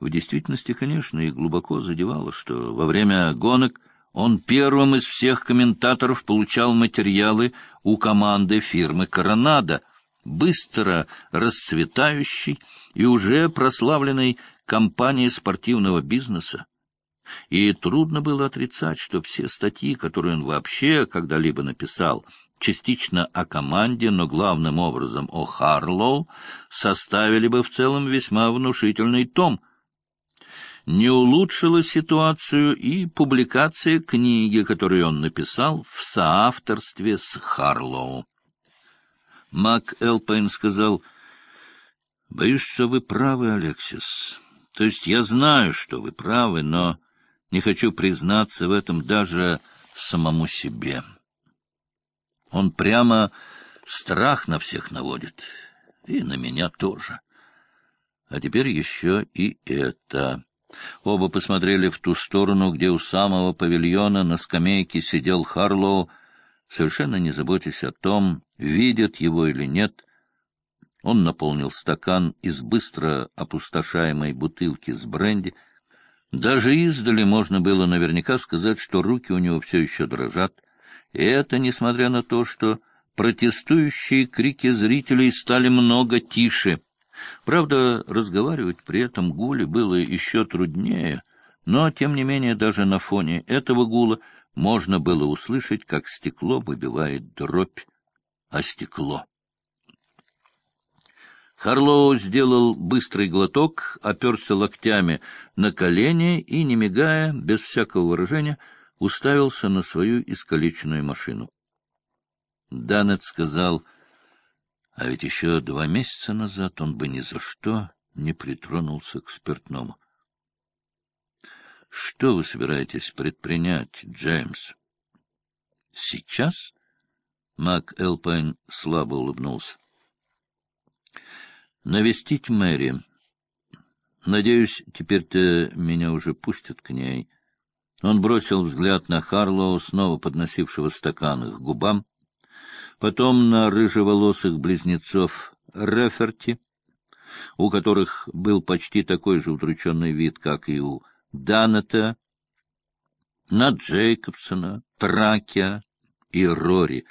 В действительности, конечно, и глубоко задевало, что во время гонок он первым из всех комментаторов получал материалы у команды фирмы «Коронада», быстро расцветающей и уже прославленной компании спортивного бизнеса. И трудно было отрицать, что все статьи, которые он вообще когда-либо написал, частично о команде, но главным образом о Харлоу, составили бы в целом весьма внушительный том. Не улучшила ситуацию и публикация книги, которую он написал в соавторстве с Харлоу. Мак Элпайн сказал, — Боюсь, что вы правы, Алексис. То есть я знаю, что вы правы, но не хочу признаться в этом даже самому себе. Он прямо страх на всех наводит, и на меня тоже. А теперь еще и это. Оба посмотрели в ту сторону, где у самого павильона на скамейке сидел Харлоу, совершенно не заботясь о том, видят его или нет. Он наполнил стакан из быстро опустошаемой бутылки с бренди. Даже издали можно было наверняка сказать, что руки у него все еще дрожат. И это несмотря на то, что протестующие крики зрителей стали много тише. Правда, разговаривать при этом гуле было еще труднее, но, тем не менее, даже на фоне этого гула можно было услышать, как стекло выбивает дробь о стекло. Харлоу сделал быстрый глоток, оперся локтями на колени и, не мигая, без всякого выражения, уставился на свою искалеченную машину. Данет сказал, а ведь еще два месяца назад он бы ни за что не притронулся к спиртному. — Что вы собираетесь предпринять, Джеймс? — Сейчас? Мак Элпайн слабо улыбнулся. — Навестить Мэри. Надеюсь, теперь-то меня уже пустят к ней. Он бросил взгляд на Харлоу, снова подносившего стакан к губам, потом на рыжеволосых близнецов Реферти, у которых был почти такой же удрученный вид, как и у Данета, на Джейкобсона, Тракия и Рори,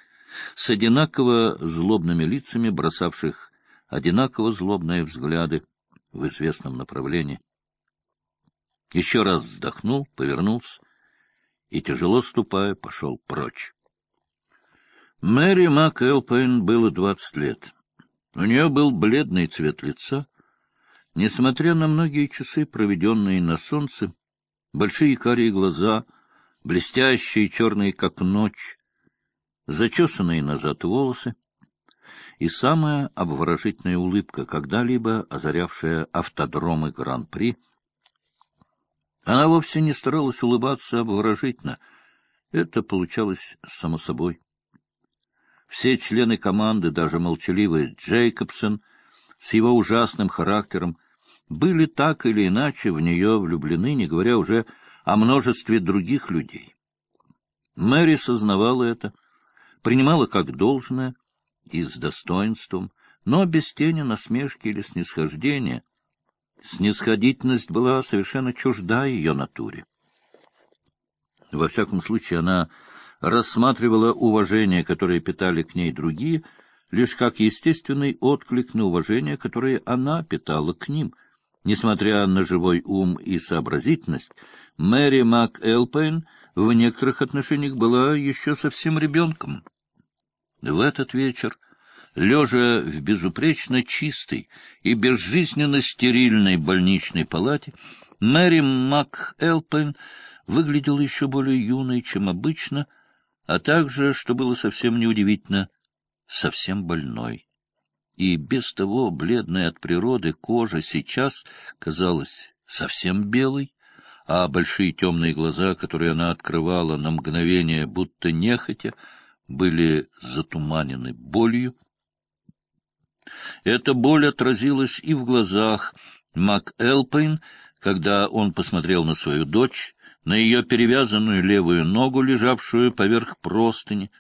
с одинаково злобными лицами, бросавших одинаково злобные взгляды в известном направлении. Еще раз вздохнул, повернулся и, тяжело ступая, пошел прочь. Мэри МакЭлпейн было двадцать лет. У нее был бледный цвет лица. Несмотря на многие часы, проведенные на солнце, большие карие глаза, блестящие черные, как ночь, зачесанные назад волосы и самая обворожительная улыбка, когда-либо озарявшая автодромы Гран-при. Она вовсе не старалась улыбаться обворожительно. Это получалось само собой. Все члены команды, даже молчаливый Джейкобсон, с его ужасным характером, были так или иначе в нее влюблены, не говоря уже о множестве других людей. Мэри сознавала это — принимала как должное и с достоинством, но без тени насмешки или снисхождения. Снисходительность была совершенно чужда ее натуре. Во всяком случае, она рассматривала уважение, которое питали к ней другие, лишь как естественный отклик на уважение, которое она питала к ним. Несмотря на живой ум и сообразительность, Мэри МакЭлпейн в некоторых отношениях была еще совсем ребенком. В этот вечер, лежа в безупречно чистой и безжизненно стерильной больничной палате, Мэри МакЭлпен выглядела еще более юной, чем обычно, а также, что было совсем неудивительно, совсем больной. И без того бледная от природы кожа сейчас казалась совсем белой, а большие темные глаза, которые она открывала на мгновение, будто нехотя, были затуманены болью. Эта боль отразилась и в глазах Мак Элпейн, когда он посмотрел на свою дочь, на ее перевязанную левую ногу, лежавшую поверх простыни.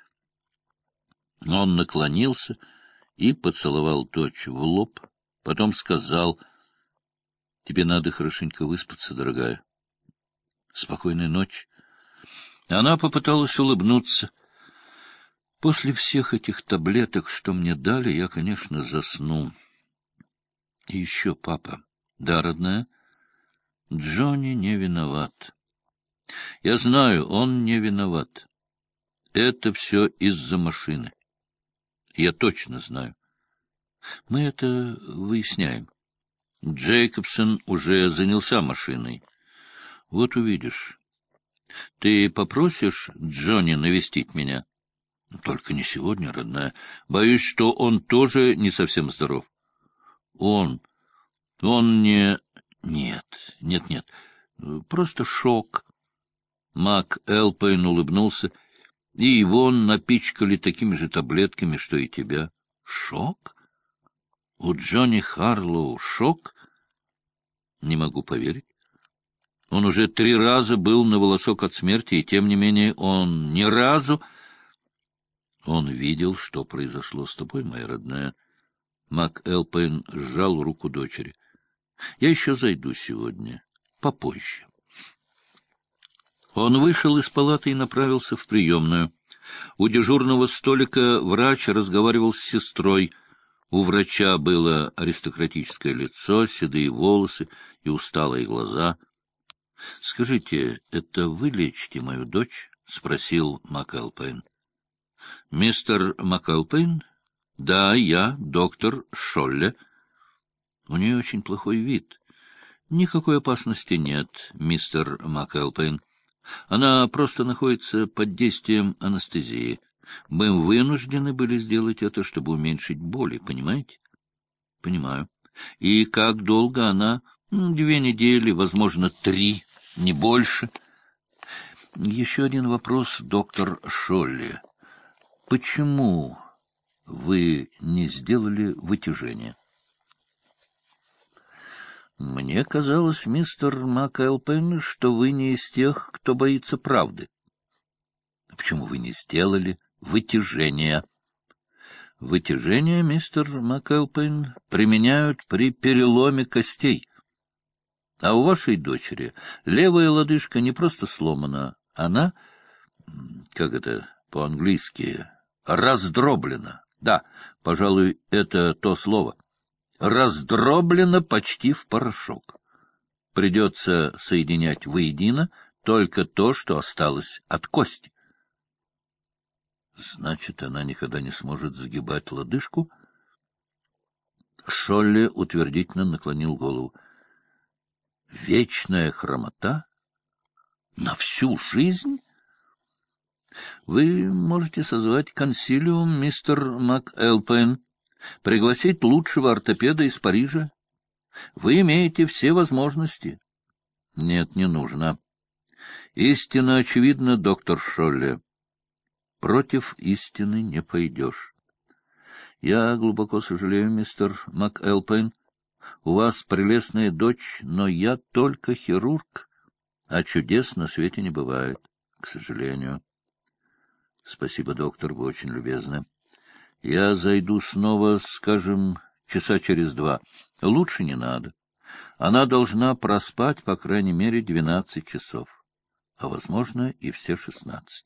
Он наклонился и поцеловал дочь в лоб, потом сказал, Тебе надо хорошенько выспаться, дорогая. Спокойной ночи. Она попыталась улыбнуться. После всех этих таблеток, что мне дали, я, конечно, засну. И еще, папа. Да, родная? Джонни не виноват. Я знаю, он не виноват. Это все из-за машины. Я точно знаю. Мы это выясняем. Джейкобсон уже занялся машиной. Вот увидишь. Ты попросишь Джонни навестить меня? Только не сегодня, родная. Боюсь, что он тоже не совсем здоров. Он... Он не... Нет, нет, нет. Просто шок. Мак Элпейн улыбнулся. И его напичкали такими же таблетками, что и тебя. Шок? У Джонни Харлоу шок? Не могу поверить. Он уже три раза был на волосок от смерти, и тем не менее он ни разу... Он видел, что произошло с тобой, моя родная. Мак Элпейн сжал руку дочери. Я еще зайду сегодня, попозже. Он вышел из палаты и направился в приемную. У дежурного столика врач разговаривал с сестрой. У врача было аристократическое лицо, седые волосы и усталые глаза. — Скажите, это вы лечите мою дочь? — спросил МакАлпейн. — Мистер МакАлпейн? — Да, я, доктор Шолле. У нее очень плохой вид. Никакой опасности нет, мистер МакАлпейн. Она просто находится под действием анестезии. Мы вынуждены были сделать это, чтобы уменьшить боли, понимаете? — Понимаю. И как долго она Две недели, возможно, три, не больше. Еще один вопрос, доктор Шолли. Почему вы не сделали вытяжение? Мне казалось, мистер МакЭлпен, что вы не из тех, кто боится правды. Почему вы не сделали вытяжение? Вытяжение, мистер МакЭлпен, применяют при переломе костей — а у вашей дочери левая лодыжка не просто сломана, она, как это по-английски, раздроблена. Да, пожалуй, это то слово. Раздроблена почти в порошок. Придется соединять воедино только то, что осталось от кости. Значит, она никогда не сможет сгибать лодыжку? Шолли утвердительно наклонил голову. Вечная хромота? На всю жизнь? Вы можете созвать консилиум, мистер МакЭлпен, пригласить лучшего ортопеда из Парижа. Вы имеете все возможности. Нет, не нужно. Истина очевидна, доктор Шолле. Против истины не пойдешь. Я глубоко сожалею, мистер МакЭлпен, у вас прелестная дочь, но я только хирург, а чудес на свете не бывает, к сожалению. Спасибо, доктор, вы очень любезны. Я зайду снова, скажем, часа через два. Лучше не надо. Она должна проспать, по крайней мере, двенадцать часов, а, возможно, и все шестнадцать.